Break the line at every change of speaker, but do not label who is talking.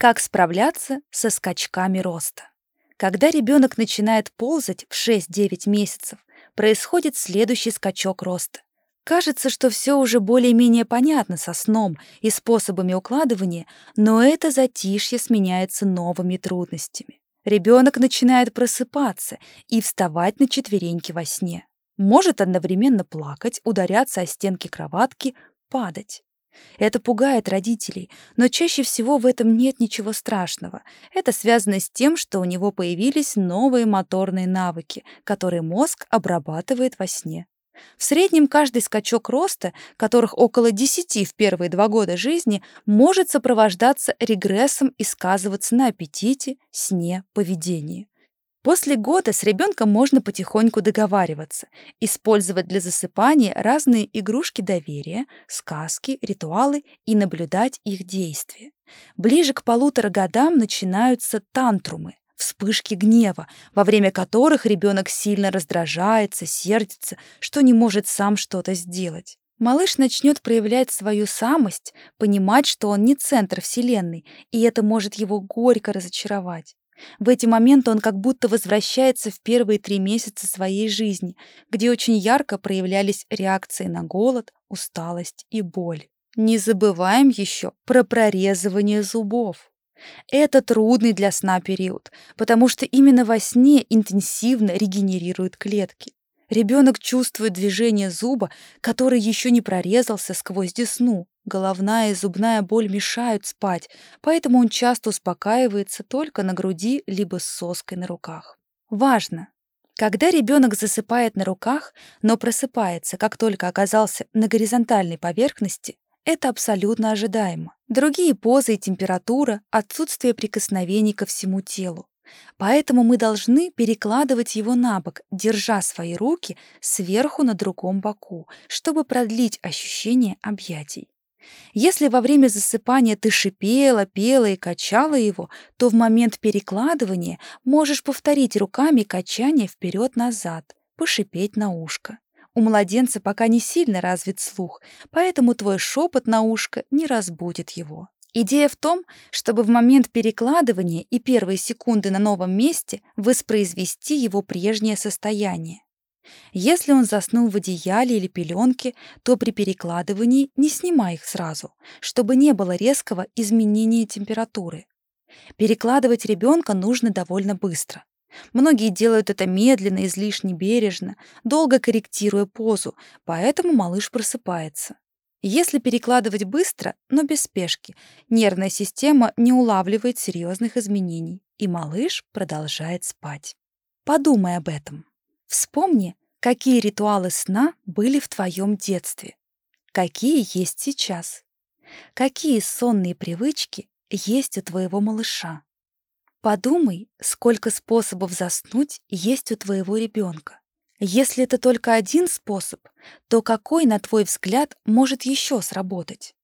Как справляться со скачками роста? Когда ребенок начинает ползать в 6-9 месяцев, происходит следующий скачок роста. Кажется, что все уже более-менее понятно со сном и способами укладывания, но это затишье сменяется новыми трудностями. Ребенок начинает просыпаться и вставать на четвереньки во сне. Может одновременно плакать, ударяться о стенки кроватки, падать. Это пугает родителей, но чаще всего в этом нет ничего страшного. Это связано с тем, что у него появились новые моторные навыки, которые мозг обрабатывает во сне. В среднем каждый скачок роста, которых около 10 в первые два года жизни, может сопровождаться регрессом и сказываться на аппетите, сне, поведении. После года с ребенком можно потихоньку договариваться, использовать для засыпания разные игрушки доверия, сказки, ритуалы и наблюдать их действия. Ближе к полутора годам начинаются тантрумы, вспышки гнева, во время которых ребенок сильно раздражается, сердится, что не может сам что-то сделать. Малыш начнет проявлять свою самость, понимать, что он не центр Вселенной, и это может его горько разочаровать. В эти моменты он как будто возвращается в первые три месяца своей жизни, где очень ярко проявлялись реакции на голод, усталость и боль. Не забываем еще про прорезывание зубов. Это трудный для сна период, потому что именно во сне интенсивно регенерируют клетки. Ребенок чувствует движение зуба, который еще не прорезался сквозь десну. Головная и зубная боль мешают спать, поэтому он часто успокаивается только на груди либо с соской на руках. Важно! Когда ребенок засыпает на руках, но просыпается, как только оказался на горизонтальной поверхности, это абсолютно ожидаемо. Другие позы и температура, отсутствие прикосновений ко всему телу. Поэтому мы должны перекладывать его на бок, держа свои руки сверху на другом боку, чтобы продлить ощущение объятий. Если во время засыпания ты шипела, пела и качала его, то в момент перекладывания можешь повторить руками качание вперед-назад, пошипеть на ушко. У младенца пока не сильно развит слух, поэтому твой шепот на ушко не разбудит его. Идея в том, чтобы в момент перекладывания и первые секунды на новом месте воспроизвести его прежнее состояние. Если он заснул в одеяле или пеленке, то при перекладывании не снимай их сразу, чтобы не было резкого изменения температуры. Перекладывать ребенка нужно довольно быстро. Многие делают это медленно, излишне бережно, долго корректируя позу, поэтому малыш просыпается. Если перекладывать быстро, но без спешки, нервная система не улавливает серьезных изменений, и малыш продолжает спать. Подумай об этом. Вспомни, какие ритуалы сна были в твоем детстве, какие есть сейчас, какие сонные привычки есть у твоего малыша. Подумай, сколько способов заснуть есть у твоего ребенка. Если это только один способ, то какой, на твой взгляд, может еще сработать?